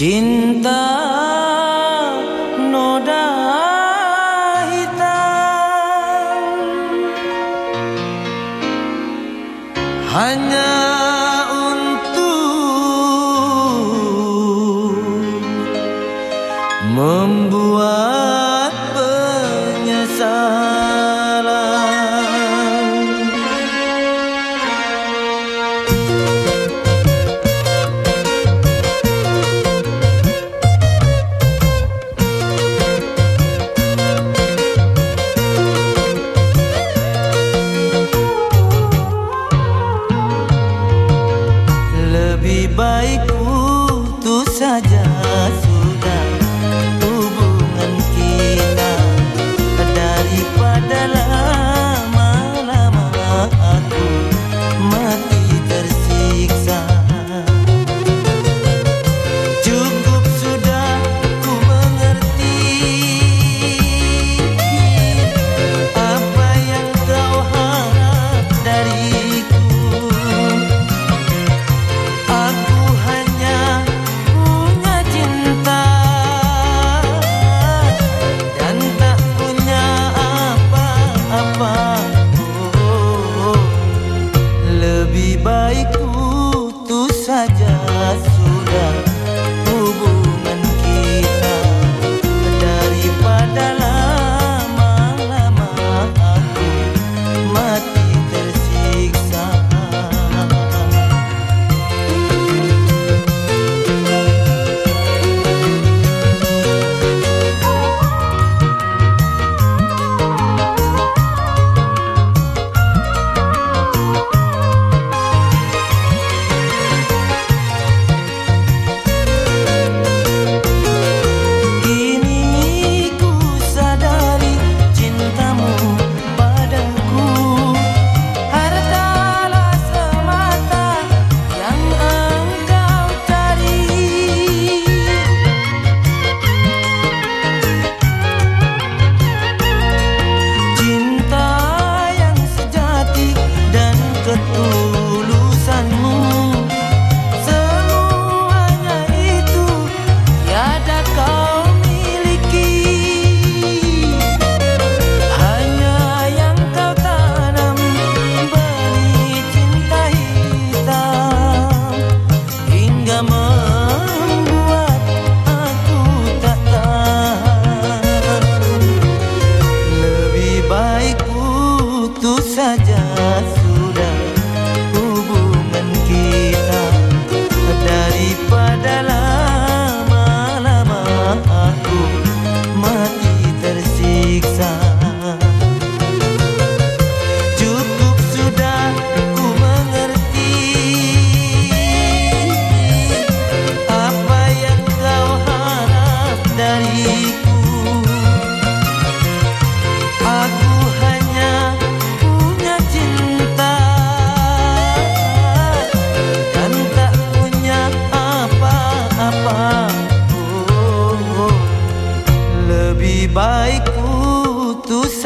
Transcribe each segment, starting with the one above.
Cinta noda hitam. Hanya Lebih baik saja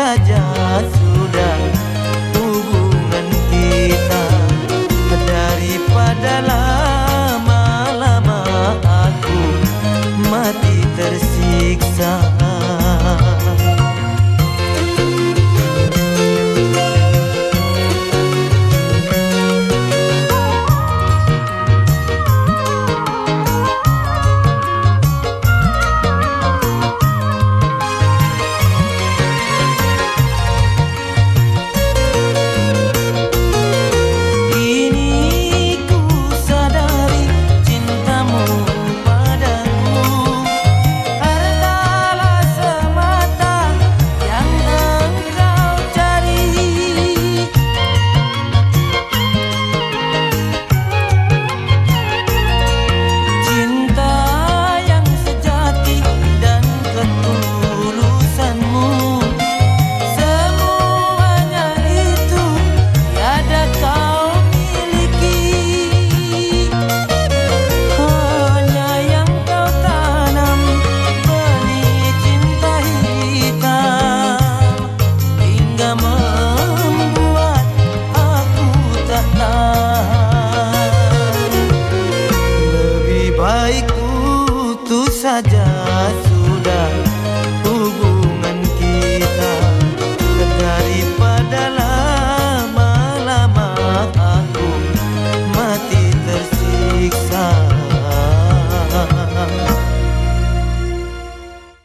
saja sudah hubungan kita. Daripada lama-lama aku mati tersiksa.